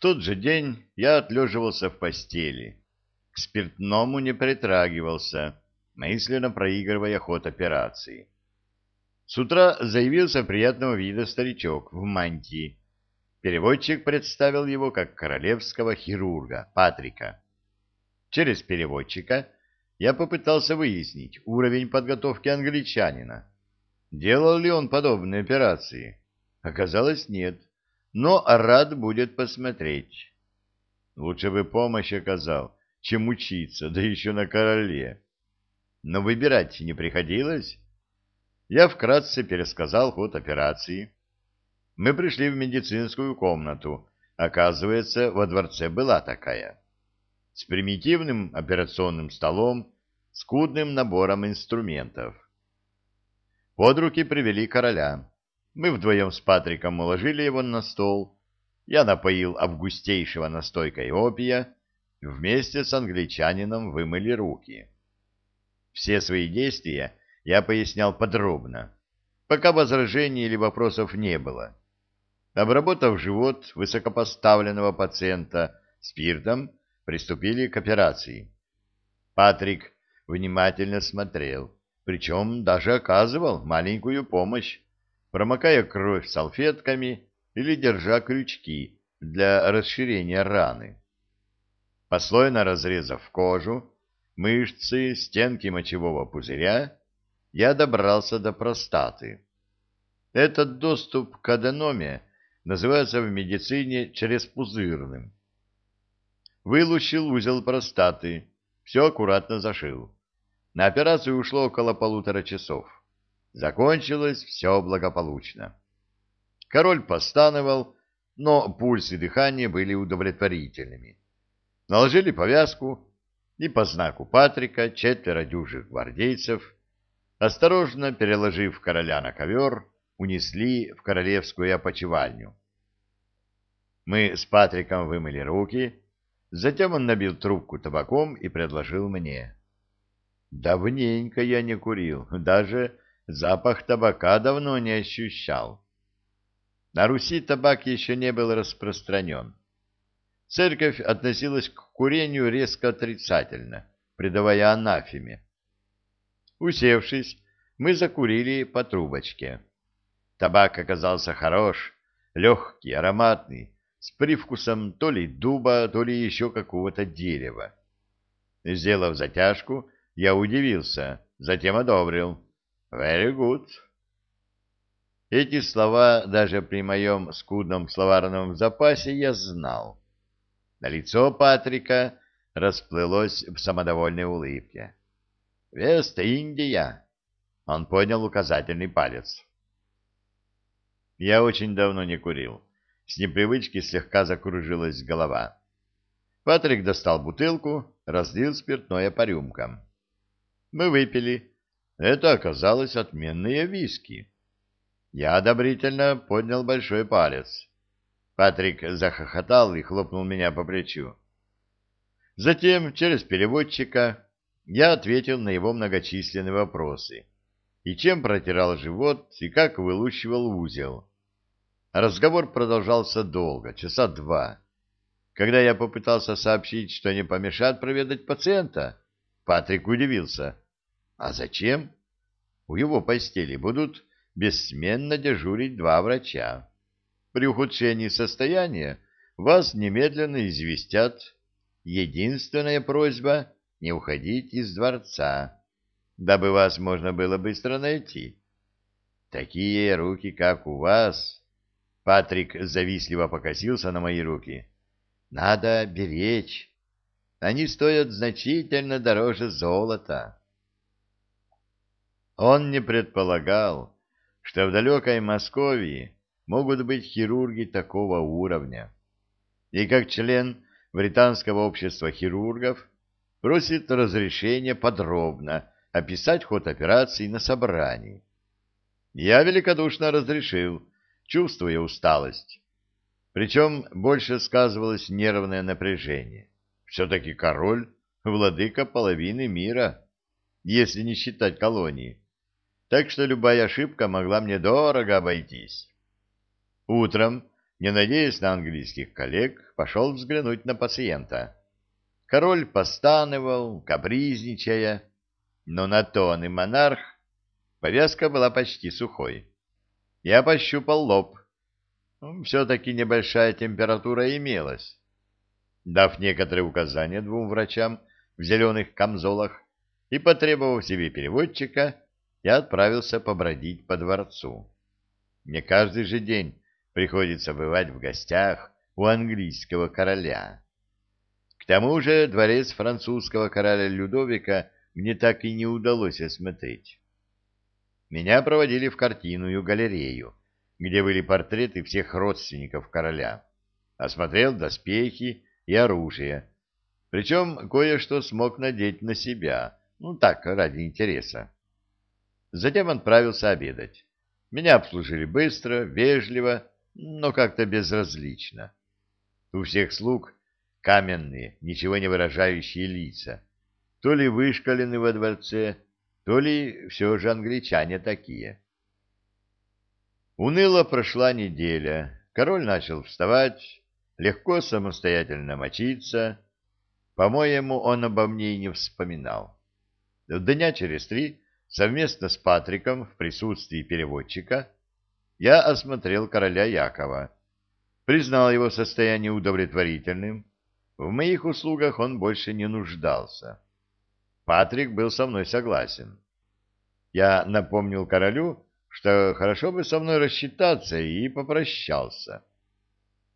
тот же день я отлеживался в постели. К спиртному не притрагивался, мысленно проигрывая ход операции. С утра заявился приятного вида старичок в мантии. Переводчик представил его как королевского хирурга Патрика. Через переводчика я попытался выяснить уровень подготовки англичанина. Делал ли он подобные операции? Оказалось, нет но рад будет посмотреть. Лучше бы помощь оказал, чем учиться, да еще на короле. Но выбирать не приходилось. Я вкратце пересказал ход операции. Мы пришли в медицинскую комнату. Оказывается, во дворце была такая. С примитивным операционным столом, скудным набором инструментов. Под руки привели короля. Мы вдвоем с Патриком уложили его на стол. Я напоил августейшего настойкой опия, вместе с англичанином вымыли руки. Все свои действия я пояснял подробно, пока возражений или вопросов не было. Обработав живот высокопоставленного пациента спиртом, приступили к операции. Патрик внимательно смотрел, причем даже оказывал маленькую помощь промокая кровь салфетками или держа крючки для расширения раны. Послойно разрезав кожу, мышцы, стенки мочевого пузыря, я добрался до простаты. Этот доступ к аденоме называется в медицине черезпузырным. Вылущил узел простаты, все аккуратно зашил. На операцию ушло около полутора часов. Закончилось все благополучно. Король постановал, но пульс и дыхание были удовлетворительными. Наложили повязку, и по знаку Патрика четверо дюжих гвардейцев, осторожно переложив короля на ковер, унесли в королевскую опочивальню. Мы с Патриком вымыли руки, затем он набил трубку табаком и предложил мне. Давненько я не курил, даже запах табака давно не ощущал. На Руси табак еще не был распространен. Церковь относилась к курению резко отрицательно, придавая анафеме. Усевшись, мы закурили по трубочке. Табак оказался хорош, легкий, ароматный, с привкусом то ли дуба, то ли еще какого-то дерева. Сделав затяжку, я удивился, затем одобрил. Very good. Эти слова даже при моем скудном словарном запасе я знал. На лицо Патрика расплылось в самодовольной улыбке. «Вест-Индия!» Он поднял указательный палец. Я очень давно не курил. С непривычки слегка закружилась голова. Патрик достал бутылку, разлил спиртное по рюмкам. Мы выпили, это оказалось отменные виски. Я одобрительно поднял большой палец. Патрик захохотал и хлопнул меня по плечу. Затем, через переводчика, я ответил на его многочисленные вопросы. И чем протирал живот, и как вылущивал узел. Разговор продолжался долго, часа два. Когда я попытался сообщить, что не помешает проведать пациента, Патрик удивился. А зачем? У его постели будут бессменно дежурить два врача. При ухудшении состояния вас немедленно известят. Единственная просьба — не уходить из дворца, дабы вас можно было быстро найти. Такие руки, как у вас... Патрик завистливо покосился на мои руки. Надо беречь. Они стоят значительно дороже золота. Он не предполагал, что в далекой Московии могут быть хирурги такого уровня. И как член Британского общества хирургов просит разрешения подробно описать ход операции на собрании. Я великодушно разрешил, чувствуя усталость. Причем больше сказывалось нервное напряжение. Все-таки король — владыка половины мира, если не считать колонии так что любая ошибка могла мне дорого обойтись. Утром не надеясь на английских коллег, пошел взглянуть на пациента. Король постанывал, капризничая, но на то он и монарх. Повязка была почти сухой. Я пощупал лоб. Все-таки небольшая температура имелась. Дав некоторые указания двум врачам в зеленых камзолах и потребовав себе переводчика, я отправился побродить по дворцу. Мне каждый же день приходится бывать в гостях у английского короля. К тому же дворец французского короля Людовика мне так и не удалось осмотреть. Меня проводили в картинную галерею, где были портреты всех родственников короля. Осмотрел доспехи и оружие. Причем кое-что смог надеть на себя, ну так, ради интереса. Затем отправился обедать. Меня обслужили быстро, вежливо, но как-то безразлично. У всех слуг каменные, ничего не выражающие лица. То ли вышкалены во дворце, то ли все же англичане такие. Уныло прошла неделя. Король начал вставать, легко самостоятельно мочиться. По-моему, он обо мне и не вспоминал. Дня через три совместно с Патриком в присутствии переводчика я осмотрел короля Якова, признал его состояние удовлетворительным, в моих услугах он больше не нуждался. Патрик был со мной согласен. Я напомнил королю, что хорошо бы со мной рассчитаться, и попрощался.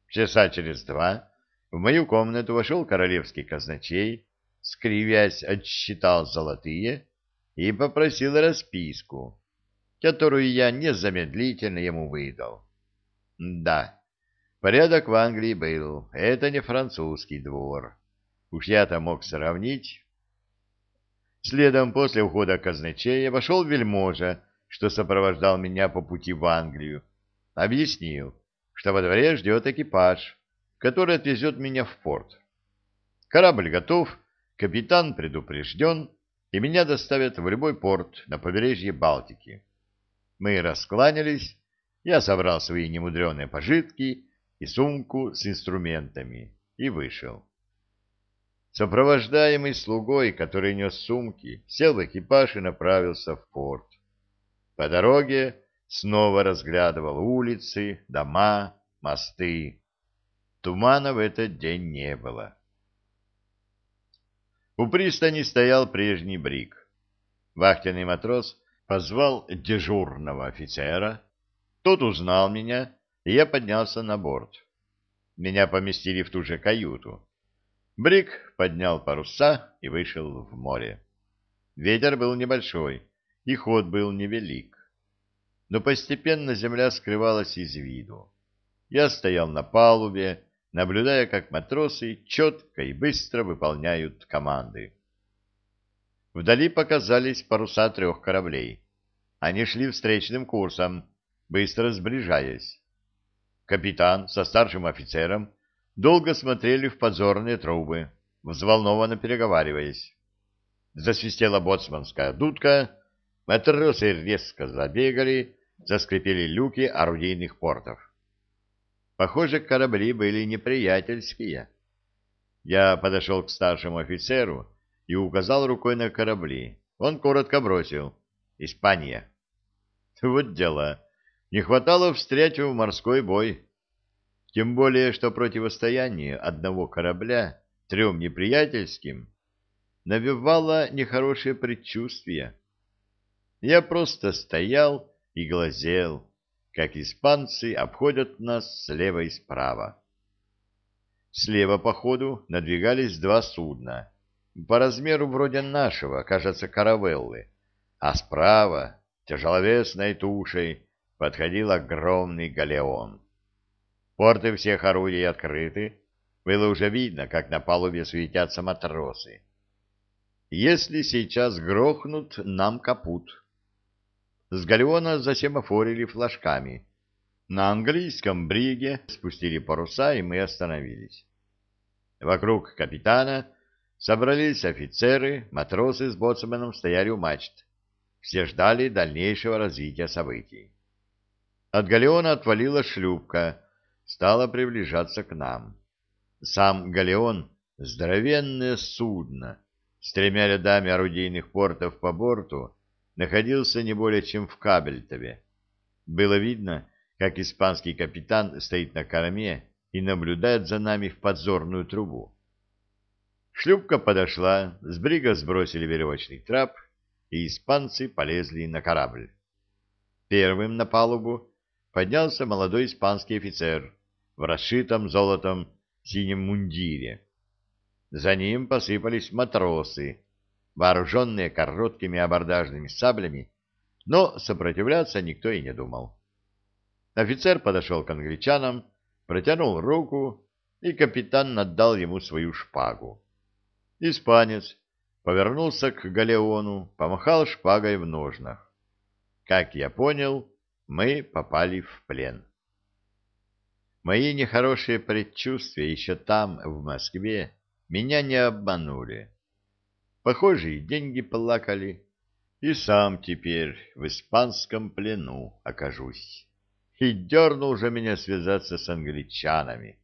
Часа через два в мою комнату вошел королевский казначей, скривясь, отсчитал золотые и попросил расписку, которую я незамедлительно ему выдал. Да, порядок в Англии был, это не французский двор. Уж я-то мог сравнить. Следом после ухода казначея вошел вельможа, что сопровождал меня по пути в Англию. Объяснил, что во дворе ждет экипаж, который отвезет меня в порт. Корабль готов, капитан предупрежден, и меня доставят в любой порт на побережье Балтики. Мы раскланялись, я собрал свои немудреные пожитки и сумку с инструментами и вышел. Сопровождаемый слугой, который нес сумки, сел в экипаж и направился в порт. По дороге снова разглядывал улицы, дома, мосты. Тумана в этот день не было. У пристани стоял прежний брик. Вахтенный матрос позвал дежурного офицера. Тот узнал меня, и я поднялся на борт. Меня поместили в ту же каюту. Брик поднял паруса и вышел в море. Ветер был небольшой, и ход был невелик. Но постепенно земля скрывалась из виду. Я стоял на палубе, наблюдая, как матросы четко и быстро выполняют команды. Вдали показались паруса трех кораблей. Они шли встречным курсом, быстро сближаясь. Капитан со старшим офицером долго смотрели в подзорные трубы, взволнованно переговариваясь. Засвистела боцманская дудка, матросы резко забегали, заскрипели люки орудийных портов. Похоже, корабли были неприятельские. Я подошел к старшему офицеру и указал рукой на корабли. Он коротко бросил. «Испания». Вот дела. Не хватало встрять в морской бой. Тем более, что противостояние одного корабля трем неприятельским навевало нехорошее предчувствие. Я просто стоял и глазел как испанцы обходят нас слева и справа. Слева по ходу надвигались два судна, по размеру вроде нашего, кажется, каравеллы, а справа, тяжеловесной тушей, подходил огромный галеон. Порты всех орудий открыты, было уже видно, как на палубе суетятся матросы. Если сейчас грохнут, нам капут. С галеона засемафорили флажками. На английском бриге спустили паруса, и мы остановились. Вокруг капитана собрались офицеры, матросы с боцманом стояли у мачт. Все ждали дальнейшего развития событий. От галеона отвалила шлюпка, стало приближаться к нам. Сам галеон — здоровенное судно, с тремя рядами орудийных портов по борту, находился не более чем в Кабельтове. Было видно, как испанский капитан стоит на корме и наблюдает за нами в подзорную трубу. Шлюпка подошла, с брига сбросили веревочный трап, и испанцы полезли на корабль. Первым на палубу поднялся молодой испанский офицер в расшитом золотом синем мундире. За ним посыпались матросы, вооруженные короткими абордажными саблями, но сопротивляться никто и не думал. Офицер подошел к англичанам, протянул руку, и капитан отдал ему свою шпагу. Испанец повернулся к галеону, помахал шпагой в ножнах. Как я понял, мы попали в плен. Мои нехорошие предчувствия еще там, в Москве, меня не обманули. Похоже, и деньги плакали, и сам теперь в испанском плену окажусь. И дернул же меня связаться с англичанами.